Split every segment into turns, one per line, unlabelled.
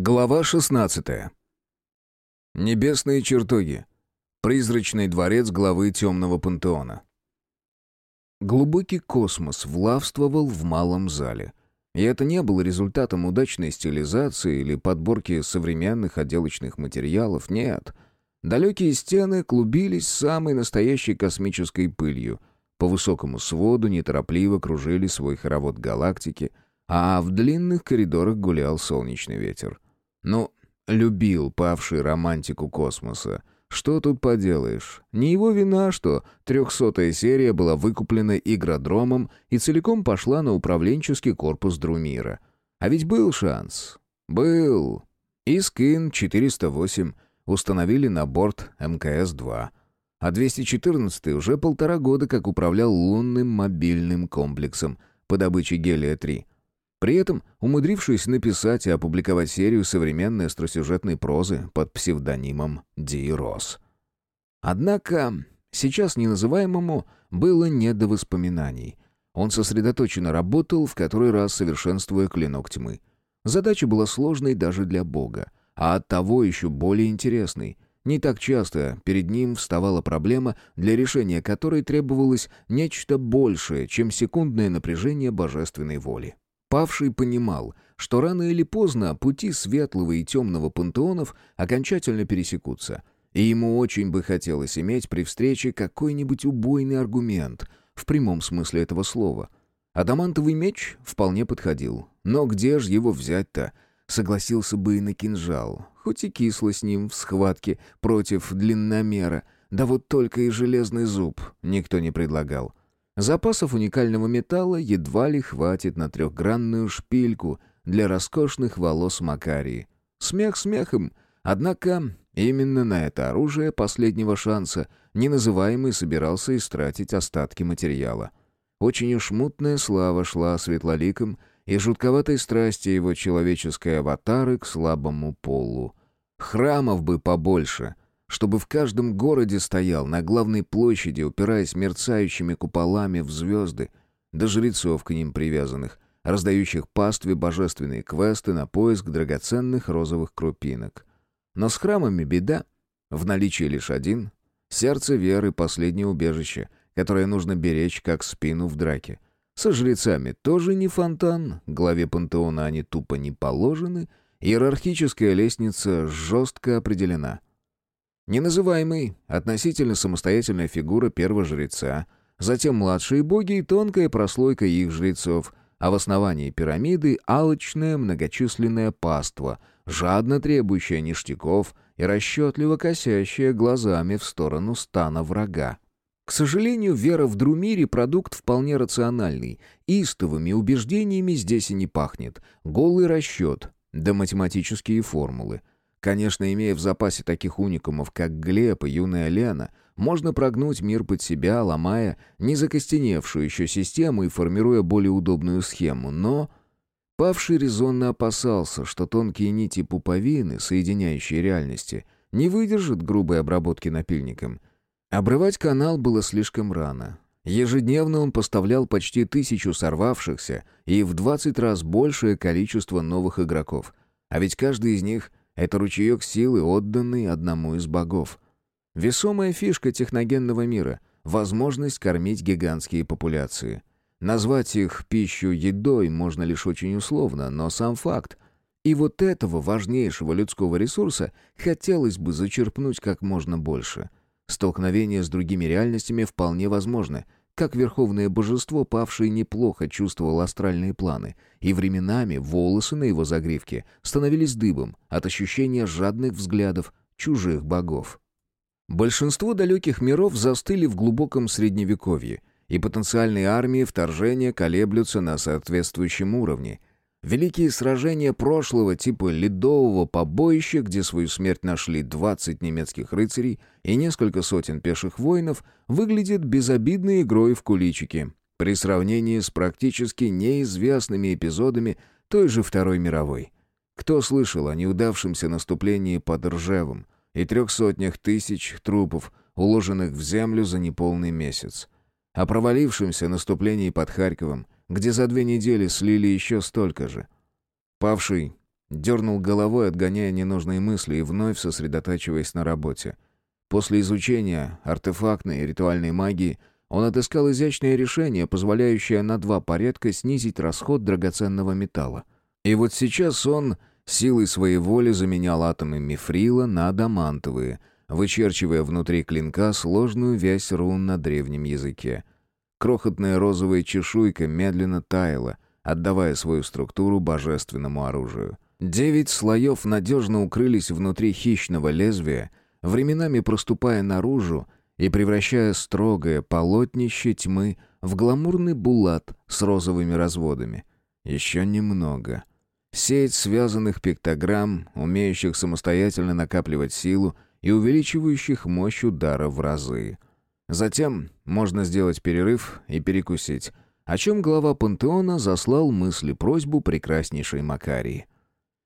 Глава 16. Небесные чертоги. Призрачный дворец главы темного пантеона. Глубокий космос влавствовал в малом зале. И это не было результатом удачной стилизации или подборки современных отделочных материалов, нет. Далекие стены клубились самой настоящей космической пылью. По высокому своду неторопливо кружили свой хоровод галактики, а в длинных коридорах гулял солнечный ветер. Ну, любил павший романтику космоса. Что тут поделаешь? Не его вина, что трехсотая серия была выкуплена игродромом и целиком пошла на управленческий корпус Друмира. А ведь был шанс. Был. Искин 408 установили на борт МКС-2. А 214 уже полтора года как управлял лунным мобильным комплексом по добыче гелия-3. При этом умудрившись написать и опубликовать серию современной остросюжетной прозы под псевдонимом Ди Росс. Однако сейчас неназываемому было не до воспоминаний. Он сосредоточенно работал, в который раз совершенствуя клинок тьмы. Задача была сложной даже для Бога, а оттого еще более интересной. Не так часто перед ним вставала проблема, для решения которой требовалось нечто большее, чем секундное напряжение божественной воли. Павший понимал, что рано или поздно пути светлого и темного пантеонов окончательно пересекутся, и ему очень бы хотелось иметь при встрече какой-нибудь убойный аргумент, в прямом смысле этого слова. Адамантовый меч вполне подходил, но где же его взять-то? Согласился бы и на кинжал, хоть и кисло с ним в схватке против длинномера, да вот только и железный зуб никто не предлагал. Запасов уникального металла едва ли хватит на трехгранную шпильку для роскошных волос Макарии. Смех смехом, однако именно на это оружие последнего шанса неназываемый собирался истратить остатки материала. Очень уж мутная слава шла светлоликом и жутковатой страсти его человеческой аватары к слабому полу. Храмов бы побольше — чтобы в каждом городе стоял на главной площади, упираясь мерцающими куполами в звезды, до жрецов к ним привязанных, раздающих пастве божественные квесты на поиск драгоценных розовых крупинок. Но с храмами беда. В наличии лишь один — сердце веры, последнее убежище, которое нужно беречь как спину в драке. Со жрецами тоже не фонтан, главе пантеона они тупо не положены, иерархическая лестница жестко определена — Неназываемый, относительно самостоятельная фигура первого жреца, затем младшие боги и тонкая прослойка их жрецов, а в основании пирамиды алчное многочисленное паство, жадно требующее ништяков и расчетливо косящее глазами в сторону стана врага. К сожалению, вера в Друмире — продукт вполне рациональный. Истовыми убеждениями здесь и не пахнет. Голый расчет, да математические формулы — Конечно, имея в запасе таких уникумов, как Глеб и юная Лена, можно прогнуть мир под себя, ломая незакостеневшую еще систему и формируя более удобную схему, но... Павший резонно опасался, что тонкие нити пуповины, соединяющие реальности, не выдержат грубой обработки напильником. Обрывать канал было слишком рано. Ежедневно он поставлял почти тысячу сорвавшихся и в 20 раз большее количество новых игроков. А ведь каждый из них это ручеек силы, отданный одному из богов. Весомая фишка техногенного мира — возможность кормить гигантские популяции. Назвать их пищу едой можно лишь очень условно, но сам факт. И вот этого важнейшего людского ресурса хотелось бы зачерпнуть как можно больше. Столкновение с другими реальностями вполне возможно — как верховное божество, павший неплохо чувствовал астральные планы, и временами волосы на его загривке становились дыбом от ощущения жадных взглядов чужих богов. Большинство далеких миров застыли в глубоком средневековье, и потенциальные армии вторжения колеблются на соответствующем уровне, Великие сражения прошлого типа ледового побоища, где свою смерть нашли 20 немецких рыцарей и несколько сотен пеших воинов, выглядят безобидной игрой в куличики при сравнении с практически неизвестными эпизодами той же Второй мировой. Кто слышал о неудавшемся наступлении под Ржевом и трех сотнях тысяч трупов, уложенных в землю за неполный месяц? О провалившемся наступлении под Харьковом – где за две недели слили еще столько же. Павший Дернул головой, отгоняя ненужные мысли и вновь сосредотачиваясь на работе. После изучения артефактной и ритуальной магии он отыскал изящное решение, позволяющее на два порядка снизить расход драгоценного металла. И вот сейчас он силой своей воли заменял атомы мифрила на адамантовые, вычерчивая внутри клинка сложную вязь рун на древнем языке. Крохотная розовая чешуйка медленно таяла, отдавая свою структуру божественному оружию. Девять слоев надежно укрылись внутри хищного лезвия, временами проступая наружу и превращая строгое полотнище тьмы в гламурный булат с розовыми разводами. Еще немного. Сеть связанных пиктограмм, умеющих самостоятельно накапливать силу и увеличивающих мощь удара в разы. Затем можно сделать перерыв и перекусить, о чем глава пантеона заслал мысли просьбу прекраснейшей Макарии.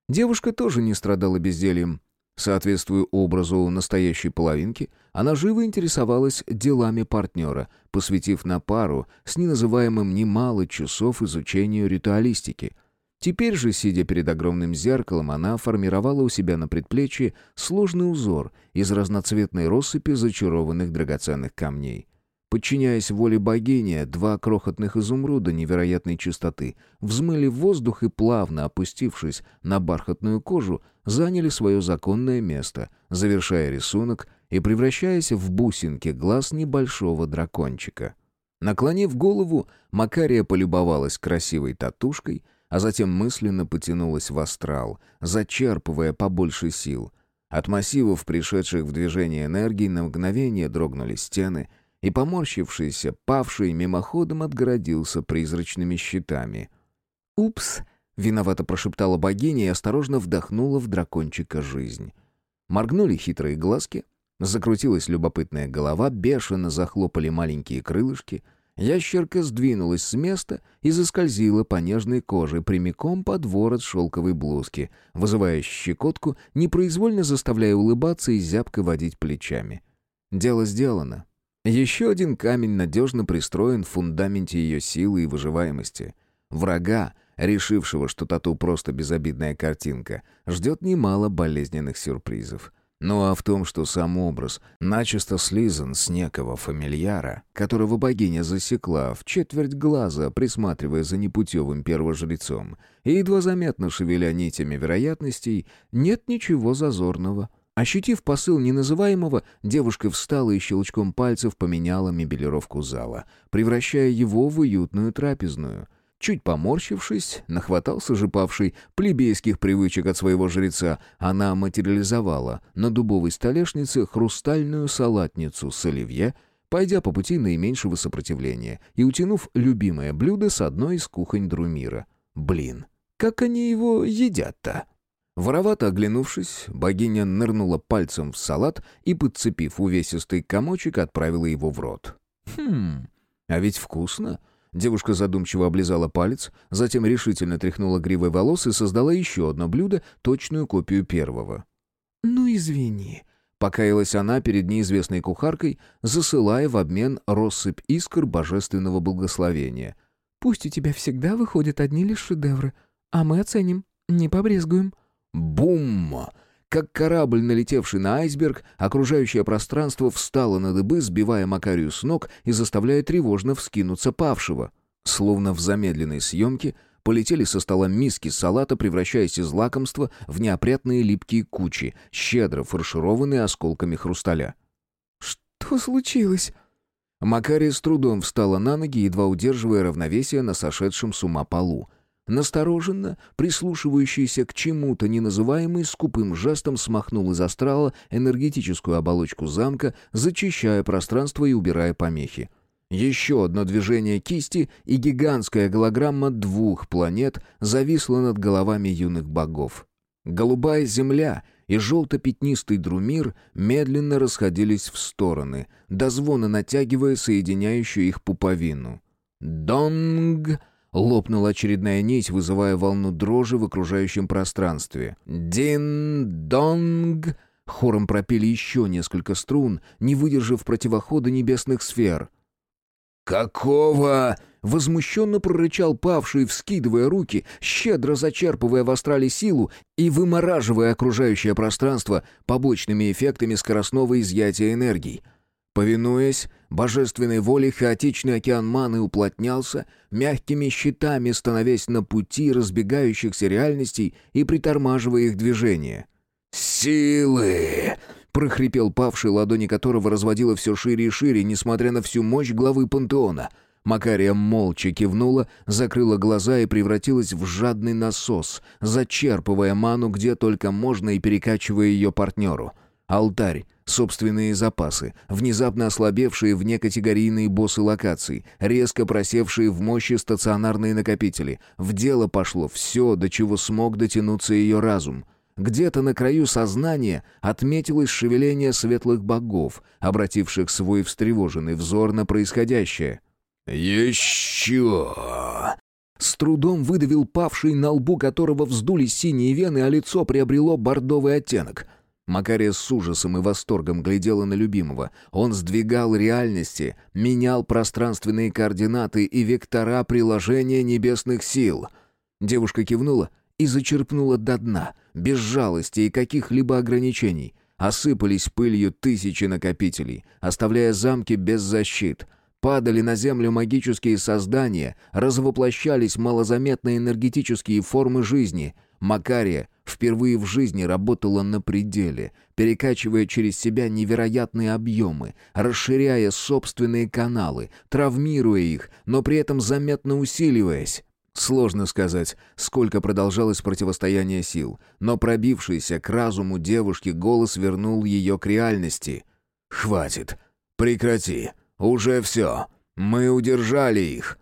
Девушка тоже не страдала бездельем. Соответствуя образу настоящей половинки, она живо интересовалась делами партнера, посвятив на пару с неназываемым немало часов изучению ритуалистики. Теперь же, сидя перед огромным зеркалом, она формировала у себя на предплечье сложный узор из разноцветной россыпи зачарованных драгоценных камней. Подчиняясь воле богини, два крохотных изумруда невероятной чистоты взмыли в воздух и, плавно опустившись на бархатную кожу, заняли свое законное место, завершая рисунок и превращаясь в бусинки глаз небольшого дракончика. Наклонив голову, Макария полюбовалась красивой татушкой, а затем мысленно потянулась в астрал, зачерпывая побольше сил. От массивов, пришедших в движение энергии, на мгновение дрогнули стены — и, поморщившийся, павший мимоходом отгородился призрачными щитами. «Упс!» — виновато прошептала богиня и осторожно вдохнула в дракончика жизнь. Моргнули хитрые глазки, закрутилась любопытная голова, бешено захлопали маленькие крылышки. Ящерка сдвинулась с места и заскользила по нежной коже прямиком под ворот шелковой блузки, вызывая щекотку, непроизвольно заставляя улыбаться и зябко водить плечами. Дело сделано. Еще один камень надежно пристроен в фундаменте ее силы и выживаемости. Врага, решившего, что тату просто безобидная картинка, ждет немало болезненных сюрпризов. Ну а в том, что сам образ начисто слизан с некого фамильяра, которого богиня засекла в четверть глаза, присматривая за непутевым первожрецом, и едва заметно шевеля нитями вероятностей, нет ничего зазорного — Ощутив посыл неназываемого, девушка встала и щелчком пальцев поменяла мебелировку зала, превращая его в уютную трапезную. Чуть поморщившись, нахватался же плебейских привычек от своего жреца, она материализовала на дубовой столешнице хрустальную салатницу с оливье, пойдя по пути наименьшего сопротивления и утянув любимое блюдо с одной из кухонь Друмира. Блин, как они его едят-то? Воровато оглянувшись, богиня нырнула пальцем в салат и, подцепив увесистый комочек, отправила его в рот. «Хм, а ведь вкусно!» Девушка задумчиво облизала палец, затем решительно тряхнула гривой волос и создала еще одно блюдо, точную копию первого. «Ну, извини», — покаялась она перед неизвестной кухаркой, засылая в обмен россыпь искр божественного благословения. «Пусть у тебя всегда выходят одни лишь шедевры, а мы оценим, не побрезгуем». Бум! Как корабль, налетевший на айсберг, окружающее пространство встало на дыбы, сбивая Макарию с ног и заставляя тревожно вскинуться павшего. Словно в замедленной съемке полетели со стола миски салата, превращаясь из лакомства в неопрятные липкие кучи, щедро фаршированные осколками хрусталя. «Что случилось?» Макария с трудом встала на ноги, едва удерживая равновесие на сошедшем с ума полу — Настороженно, прислушивающийся к чему-то неназываемый, скупым жестом смахнул из астрала энергетическую оболочку замка, зачищая пространство и убирая помехи. Еще одно движение кисти, и гигантская голограмма двух планет зависла над головами юных богов. Голубая земля и желто-пятнистый друмир медленно расходились в стороны, до звона натягивая соединяющую их пуповину. «Донг!» Лопнула очередная нить, вызывая волну дрожи в окружающем пространстве. «Дин-донг!» Хором пропели еще несколько струн, не выдержав противохода небесных сфер. «Какого?» Возмущенно прорычал павший, вскидывая руки, щедро зачерпывая в астрале силу и вымораживая окружающее пространство побочными эффектами скоростного изъятия энергии. Повинуясь божественной воле, хаотичный океан маны уплотнялся, мягкими щитами становясь на пути разбегающихся реальностей и притормаживая их движение. «Силы!» — прохрипел павший, ладони которого разводило все шире и шире, несмотря на всю мощь главы пантеона. Макария молча кивнула, закрыла глаза и превратилась в жадный насос, зачерпывая ману где только можно и перекачивая ее партнеру. Алтарь, собственные запасы, внезапно ослабевшие внекатегорийные боссы локаций, резко просевшие в мощи стационарные накопители. В дело пошло все, до чего смог дотянуться ее разум. Где-то на краю сознания отметилось шевеление светлых богов, обративших свой встревоженный взор на происходящее. «Еще!» С трудом выдавил павший, на лбу которого вздулись синие вены, а лицо приобрело бордовый оттенок — Макария с ужасом и восторгом глядела на любимого. Он сдвигал реальности, менял пространственные координаты и вектора приложения небесных сил. Девушка кивнула и зачерпнула до дна, без жалости и каких-либо ограничений. Осыпались пылью тысячи накопителей, оставляя замки без защит. Падали на землю магические создания, развоплощались малозаметные энергетические формы жизни. Макария впервые в жизни работала на пределе, перекачивая через себя невероятные объемы, расширяя собственные каналы, травмируя их, но при этом заметно усиливаясь. Сложно сказать, сколько продолжалось противостояние сил, но пробившийся к разуму девушки голос вернул ее к реальности. «Хватит! Прекрати! Уже все! Мы удержали их!»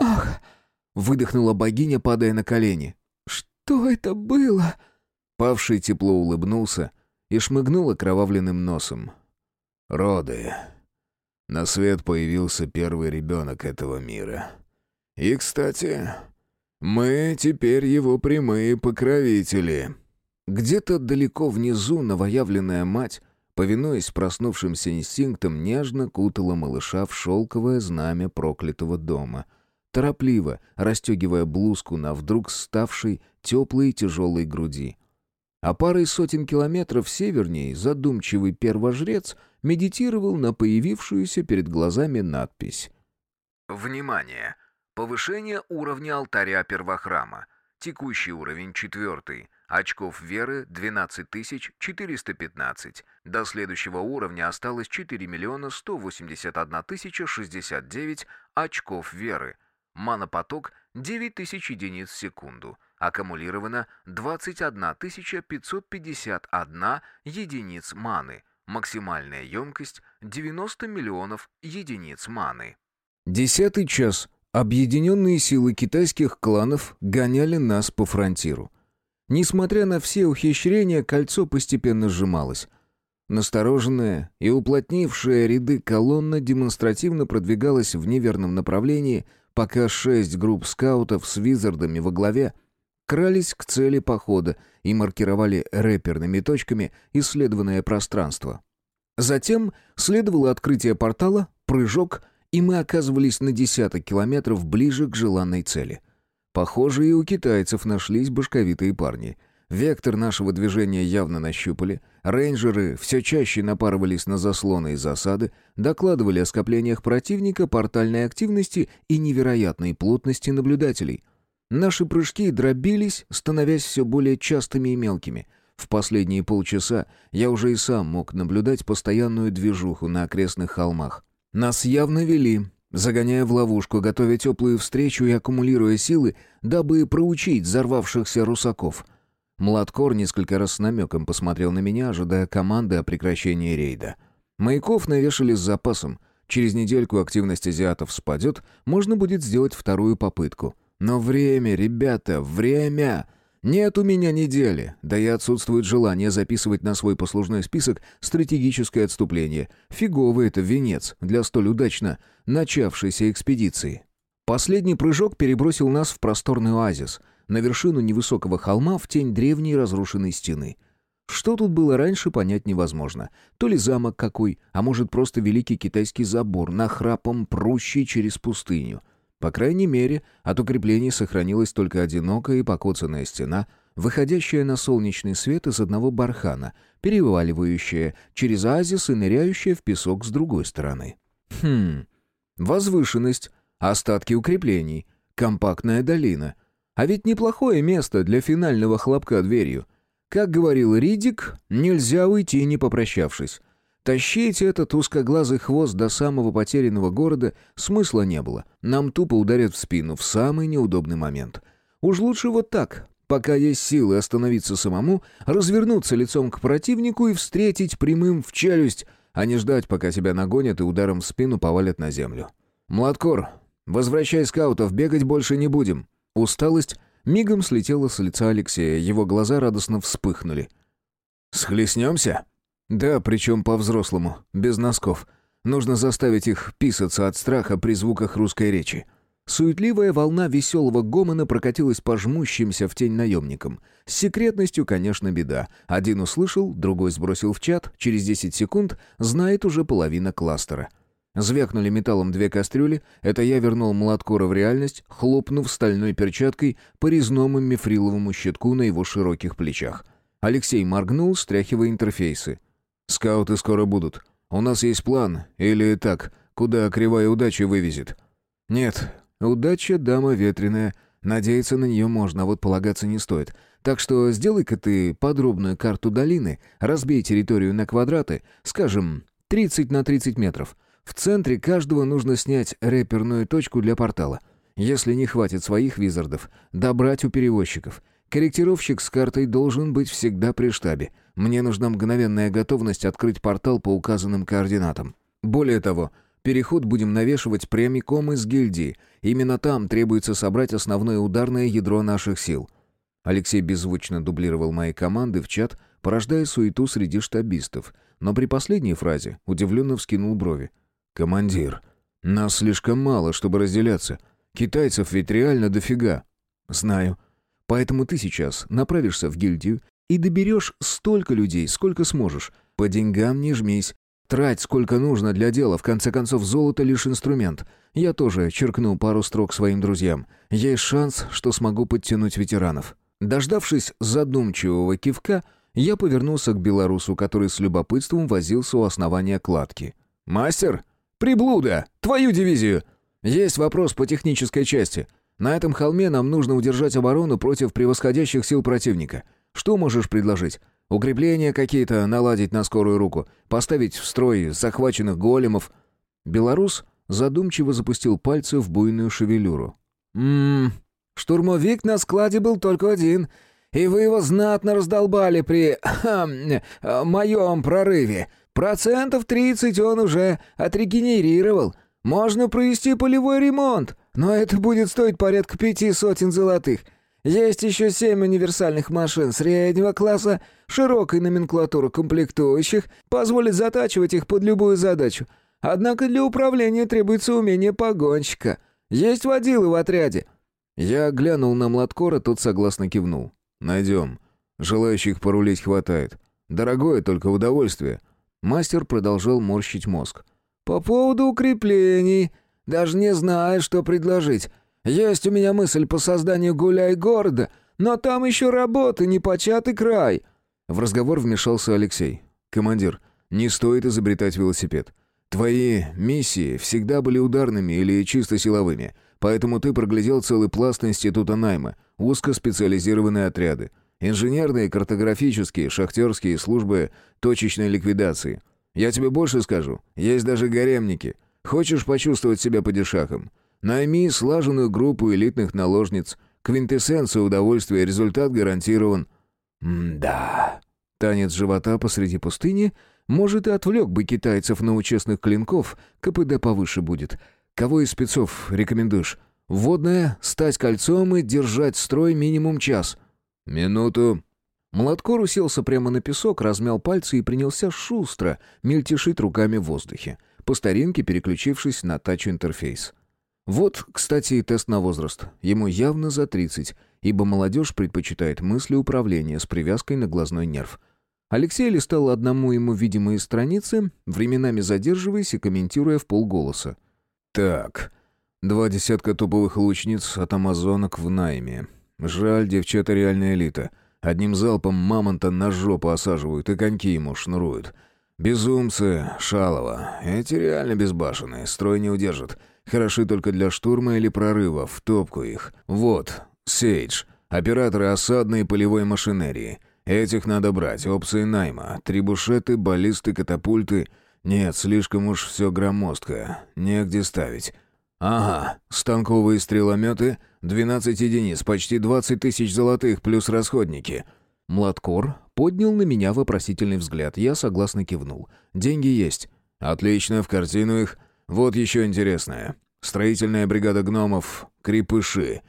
«Ах!» — выдохнула богиня, падая на колени. «Что это было?»
Павший тепло улыбнулся и шмыгнул окровавленным носом. «Роды. На свет появился первый ребенок этого мира. И, кстати, мы теперь его прямые покровители». Где-то далеко внизу новоявленная мать, повинуясь проснувшимся инстинктам, нежно кутала малыша в шелковое знамя проклятого дома, торопливо расстегивая блузку на вдруг ставшей теплой и тяжелой груди. А парой сотен километров севернее задумчивый первожрец медитировал на появившуюся перед глазами надпись. «Внимание! Повышение уровня алтаря первохрама. Текущий уровень четвертый. Очков веры 12415. До следующего уровня осталось 4 миллиона 181 тысяча 69 очков веры. Манопоток 9000 единиц в секунду. Аккумулировано 21 551 единиц маны. Максимальная емкость 90 миллионов единиц маны. Десятый час. Объединенные силы китайских кланов гоняли нас по фронтиру. Несмотря на все ухищрения, кольцо постепенно сжималось. Настороженная и уплотнившая ряды колонна демонстративно продвигалась в неверном направлении, пока шесть групп скаутов с визардами во главе крались к цели похода и маркировали рэперными точками исследованное пространство. Затем следовало открытие портала, прыжок, и мы оказывались на десяток километров ближе к желанной цели. Похоже, и у китайцев нашлись башковитые парни. Вектор нашего движения явно нащупали, рейнджеры все чаще напарывались на заслоны и засады, докладывали о скоплениях противника, портальной активности и невероятной плотности наблюдателей — Наши прыжки дробились, становясь все более частыми и мелкими. В последние полчаса я уже и сам мог наблюдать постоянную движуху на окрестных холмах. Нас явно вели, загоняя в ловушку, готовя теплую встречу и аккумулируя силы, дабы проучить взорвавшихся русаков. Младкор несколько раз с намеком посмотрел на меня, ожидая команды о прекращении рейда. Маяков навешали с запасом. Через недельку активность азиатов спадет, можно будет сделать вторую попытку — но время, ребята, время! Нет у меня недели, да и отсутствует желание записывать на свой послужной список стратегическое отступление. Фиговый это венец для столь удачно начавшейся экспедиции. Последний прыжок перебросил нас в просторный оазис, на вершину невысокого холма в тень древней разрушенной стены. Что тут было раньше, понять невозможно. То ли замок какой, а может просто великий китайский забор, нахрапом прущий через пустыню — По крайней мере, от укреплений сохранилась только одинокая и покоцанная стена, выходящая на солнечный свет из одного бархана, переваливающая через оазис и ныряющая в песок с другой стороны. Хм, возвышенность, остатки укреплений, компактная долина. А ведь неплохое место для финального хлопка дверью. Как говорил Ридик, нельзя уйти, не попрощавшись. Тащить этот узкоглазый хвост до самого потерянного города смысла не было. Нам тупо ударят в спину в самый неудобный момент. Уж лучше вот так, пока есть силы остановиться самому, развернуться лицом к противнику и встретить прямым в челюсть, а не ждать, пока тебя нагонят и ударом в спину повалят на землю. «Младкор, возвращай скаутов, бегать больше не будем». Усталость мигом слетела с лица Алексея, его глаза радостно вспыхнули. «Схлестнемся?» Да, причем по-взрослому, без носков. Нужно заставить их писаться от страха при звуках русской речи. Суетливая волна веселого гомона прокатилась по жмущимся в тень наемникам. С секретностью, конечно, беда. Один услышал, другой сбросил в чат, через 10 секунд знает уже половина кластера. Звякнули металлом две кастрюли, это я вернул Младкора в реальность, хлопнув стальной перчаткой по резному мифриловому щитку на его широких плечах. Алексей моргнул, стряхивая интерфейсы. Скауты скоро будут. У нас есть план, или так, куда кривая удача вывезет. Нет, удача дама ветреная. Надеяться на нее можно, а вот полагаться не стоит. Так что сделай-ка ты подробную карту долины, разбей территорию на квадраты, скажем, 30 на 30 метров. В центре каждого нужно снять реперную точку для портала. Если не хватит своих визардов, добрать у перевозчиков — Корректировщик с картой должен быть всегда при штабе. Мне нужна мгновенная готовность открыть портал по указанным координатам. Более того, переход будем навешивать прямиком из гильдии. Именно там требуется собрать основное ударное ядро наших сил. Алексей беззвучно дублировал мои команды в чат, порождая суету среди штабистов. Но при последней фразе удивленно вскинул брови. «Командир, нас слишком мало, чтобы разделяться. Китайцев ведь реально дофига». «Знаю. Поэтому ты сейчас направишься в гильдию и доберешь столько людей, сколько сможешь. По деньгам не жмись. Трать сколько нужно для дела, в конце концов золото лишь инструмент. Я тоже черкну пару строк своим друзьям. Есть шанс, что смогу подтянуть ветеранов. Дождавшись задумчивого кивка, я повернулся к белорусу, который с любопытством возился у основания кладки. «Мастер? Приблуда! Твою дивизию! Есть вопрос по технической части. На этом холме нам нужно удержать оборону против превосходящих сил противника. Что можешь предложить? Укрепления какие-то наладить на скорую руку, поставить в строй захваченных големов. Белорус задумчиво запустил пальцы в буйную шевелюру. Мм, штурмовик на складе был только один, и вы его знатно раздолбали при хм, моем прорыве. Процентов тридцать он уже отрегенерировал. Можно провести полевой ремонт. Но это будет стоить порядка пяти сотен золотых. Есть еще семь универсальных машин среднего класса, широкой номенклатуры комплектующих, позволит затачивать их под любую задачу. Однако для управления требуется умение погонщика. Есть водилы в отряде». Я глянул на Младкора, тот согласно кивнул. «Найдем. Желающих порулить хватает. Дорогое только удовольствие». Мастер продолжал морщить мозг. «По поводу укреплений...» Даже не знаю, что предложить. Есть у меня мысль по созданию гуляй-города, но там еще работа, непочатый край». В разговор вмешался Алексей. «Командир, не стоит изобретать велосипед. Твои миссии всегда были ударными или чисто силовыми, поэтому ты проглядел целый пласт института найма, узкоспециализированные отряды, инженерные, картографические, шахтерские службы точечной ликвидации. Я тебе больше скажу, есть даже гаремники, Хочешь почувствовать себя падишахом? Найми слаженную группу элитных наложниц. Квинтэссенция удовольствия, результат гарантирован. М-да. Танец живота посреди пустыни, может, и отвлек бы китайцев на участных клинков, КПД повыше будет. Кого из спецов рекомендуешь? Водная, стать кольцом и держать строй минимум час. Минуту. Младкор уселся прямо на песок, размял пальцы и принялся шустро мельтешить руками в воздухе по старинке переключившись на тач-интерфейс. Вот, кстати, и тест на возраст. Ему явно за 30, ибо молодежь предпочитает мысли управления с привязкой на глазной нерв. Алексей листал одному ему видимые страницы, временами задерживаясь и комментируя в полголоса. «Так, Два десятка топовых лучниц от амазонок в найме. Жаль, девчата реальная элита. Одним залпом мамонта на жопу осаживают и коньки ему шнуруют. Безумцы, шалово. Эти реально безбашенные, строй не удержат. Хороши только для штурма или прорыва, в топку их. Вот, Сейдж, операторы осадной и полевой машинерии. Этих надо брать, опции найма. Трибушеты, баллисты, катапульты. Нет, слишком уж все громоздко. Негде ставить. «Ага, станковые стрелометы, 12 единиц, почти 20 тысяч золотых, плюс расходники».
Младкор поднял на меня вопросительный взгляд. Я согласно кивнул. «Деньги есть».
«Отлично, в картину их. Вот еще интересное. Строительная бригада гномов, крепыши.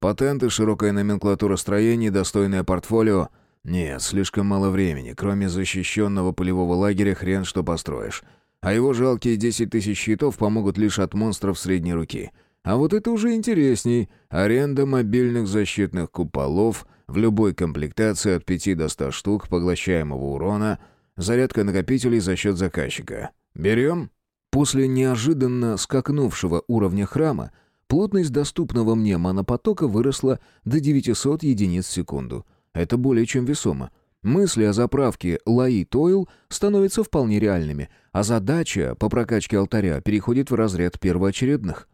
Патенты, широкая номенклатура строений, достойное портфолио. Нет, слишком мало времени. Кроме защищенного полевого лагеря хрен что построишь. А его жалкие 10 тысяч щитов помогут лишь от монстров средней руки. А вот это уже интересней. Аренда мобильных защитных куполов в любой комплектации от 5 до 100 штук поглощаемого урона, зарядка накопителей за счет заказчика. Берем?
После неожиданно скакнувшего уровня храма плотность доступного мне монопотока выросла до 900 единиц в секунду. Это более чем весомо. Мысли о заправке Лаи Тойл становятся вполне реальными, а задача по прокачке алтаря переходит в разряд первоочередных.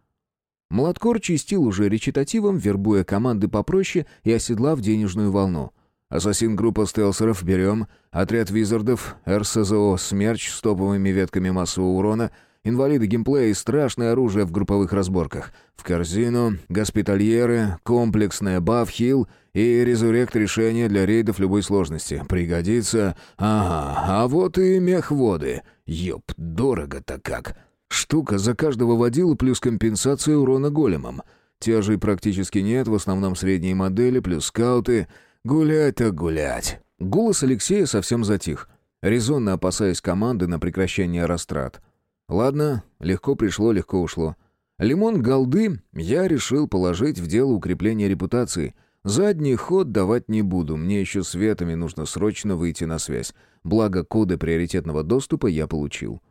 Младкор чистил уже речитативом, вербуя команды попроще и оседлав денежную волну.
«Ассасин-группа стелсеров берем, отряд визардов, РСЗО «Смерч» с топовыми ветками массового урона — Инвалиды геймплея и страшное оружие в групповых разборках. В корзину, госпитальеры, комплексная баф-хил и резурект решения для рейдов любой сложности. Пригодится. Ага, а вот и мехводы. Ёп, дорого-то как. Штука за каждого водила плюс компенсация урона големом. Тяжей практически нет, в основном средние модели плюс скауты. Гулять так гулять.
Голос Алексея совсем затих, резонно опасаясь команды на прекращение растрат. Ладно, легко пришло, легко ушло. Лимон голды я решил положить в дело укрепления репутации. Задний ход давать не буду, мне еще с ветами нужно срочно выйти на связь. Благо, коды приоритетного доступа я получил.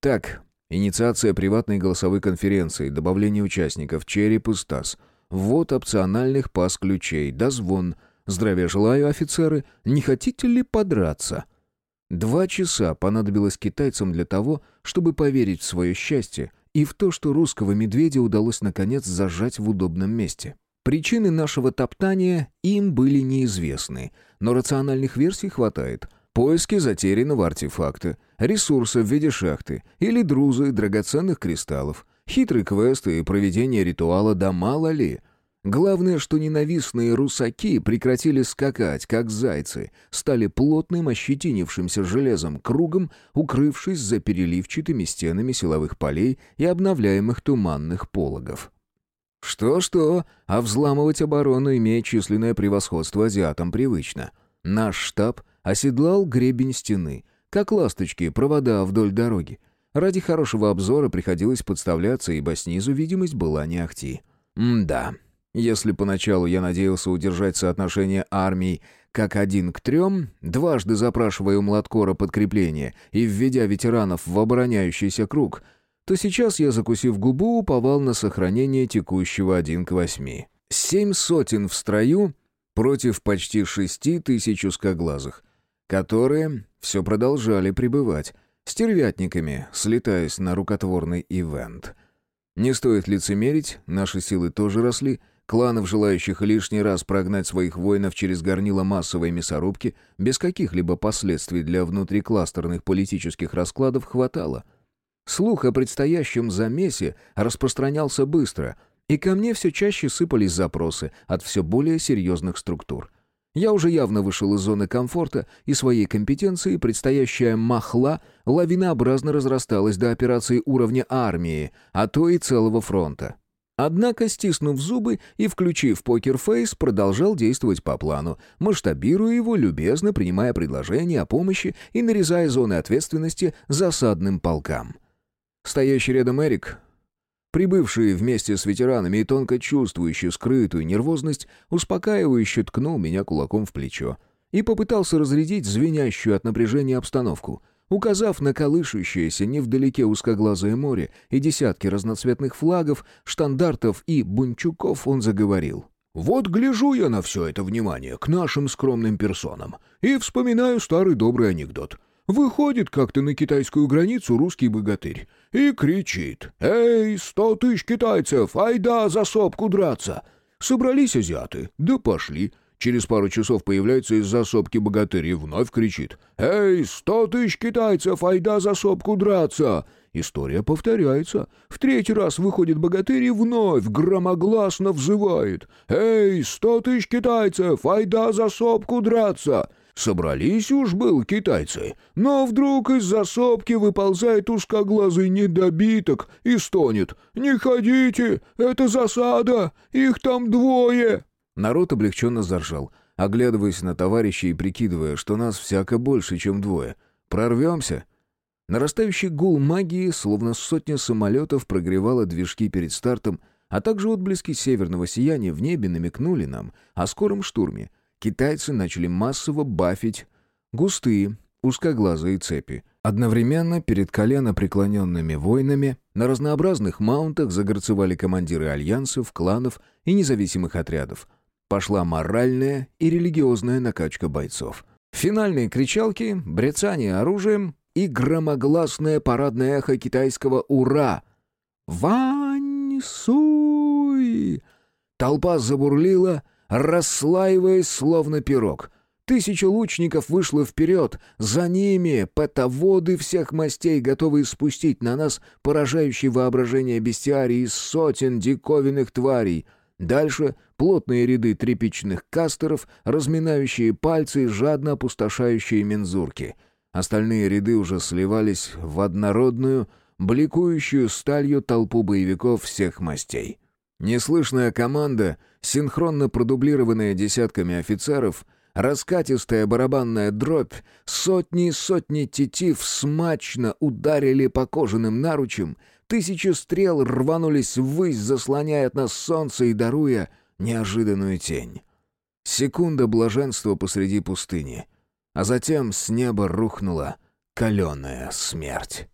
Так, инициация приватной голосовой конференции, добавление участников, череп и стас. Ввод опциональных пас-ключей, дозвон. Здравия желаю, офицеры. Не хотите ли подраться? Два часа понадобилось китайцам для того, чтобы поверить в свое счастье и в то, что русского медведя удалось наконец зажать в удобном месте. Причины нашего топтания им были неизвестны, но рациональных версий хватает. Поиски затерянного артефакта, ресурса в виде шахты или друзы драгоценных кристаллов, хитрый квест и проведение ритуала, да мало ли — Главное, что ненавистные русаки прекратили скакать, как зайцы, стали плотным, ощетинившимся железом кругом, укрывшись за переливчатыми стенами силовых полей и обновляемых туманных пологов. Что-что, а взламывать оборону, имея численное превосходство азиатам, привычно. Наш штаб оседлал гребень стены, как ласточки, провода вдоль дороги. Ради хорошего обзора приходилось подставляться, ибо снизу видимость была не ахти. М-да, если поначалу я надеялся удержать соотношение армий как один к трем, дважды запрашивая у Младкора подкрепление и введя ветеранов в обороняющийся круг, то сейчас я, закусив губу, уповал на сохранение текущего один к восьми. Семь сотен в строю против почти шести тысяч узкоглазых, которые все продолжали пребывать, стервятниками, слетаясь на рукотворный ивент. Не стоит лицемерить, наши силы тоже росли — Кланов, желающих лишний раз прогнать своих воинов через горнило массовой мясорубки, без каких-либо последствий для внутрикластерных политических раскладов хватало. Слух о предстоящем замесе распространялся быстро, и ко мне все чаще сыпались запросы от все более серьезных структур. Я уже явно вышел из зоны комфорта и своей компетенции, предстоящая махла лавинообразно разрасталась до операции уровня армии, а то и целого фронта. Однако, стиснув зубы и включив покерфейс, продолжал действовать по плану, масштабируя его, любезно принимая предложения о помощи и нарезая зоны ответственности засадным полкам. Стоящий рядом Эрик, прибывший вместе с ветеранами и тонко чувствующий скрытую нервозность, успокаивающе ткнул меня кулаком в плечо и попытался разрядить звенящую от напряжения обстановку.
Указав на колышущееся невдалеке узкоглазое море и десятки разноцветных флагов, штандартов и бунчуков, он заговорил. «Вот гляжу я на все это внимание к нашим скромным персонам и вспоминаю старый добрый анекдот. Выходит как-то на китайскую границу русский богатырь и кричит «Эй, сто тысяч китайцев, айда за сопку драться!» Собрались азиаты, да пошли. Через пару часов появляется из-за сопки богатырь и вновь кричит «Эй, сто тысяч китайцев, айда за сопку драться!» История повторяется. В третий раз выходит богатырь и вновь громогласно взывает «Эй, сто тысяч китайцев, айда за сопку драться!» Собрались уж был китайцы, но вдруг из-за сопки выползает узкоглазый недобиток и стонет «Не ходите, это засада, их там двое!» Народ облегченно заржал, оглядываясь на товарищей и прикидывая, что нас всяко больше, чем двое. «Прорвемся?» Нарастающий гул магии, словно сотня самолетов, прогревало движки перед стартом, а также отблески северного сияния в небе намекнули нам о скором штурме — китайцы начали массово бафить густые, узкоглазые цепи. Одновременно перед колено преклоненными воинами на разнообразных маунтах загорцевали командиры альянсов, кланов и независимых отрядов. Пошла моральная и религиозная накачка бойцов. Финальные кричалки, брецание оружием и громогласное парадное эхо китайского «Ура!» «Вань Суй!» Толпа забурлила, расслаиваясь словно пирог. Тысяча лучников вышло вперед, за ними потоводы всех мастей, готовые спустить на нас поражающее воображение бестиарий из сотен диковинных тварей. Дальше плотные ряды тряпичных кастеров, разминающие пальцы и жадно опустошающие мензурки. Остальные ряды уже сливались в однородную, бликующую сталью толпу боевиков всех мастей. Неслышная команда, синхронно продублированная десятками офицеров, раскатистая барабанная дробь, сотни и сотни тетив смачно ударили по кожаным наручам, тысячи стрел рванулись ввысь, заслоняя от нас солнце и даруя неожиданную тень. Секунда блаженства посреди пустыни, а затем с неба рухнула каленая смерть.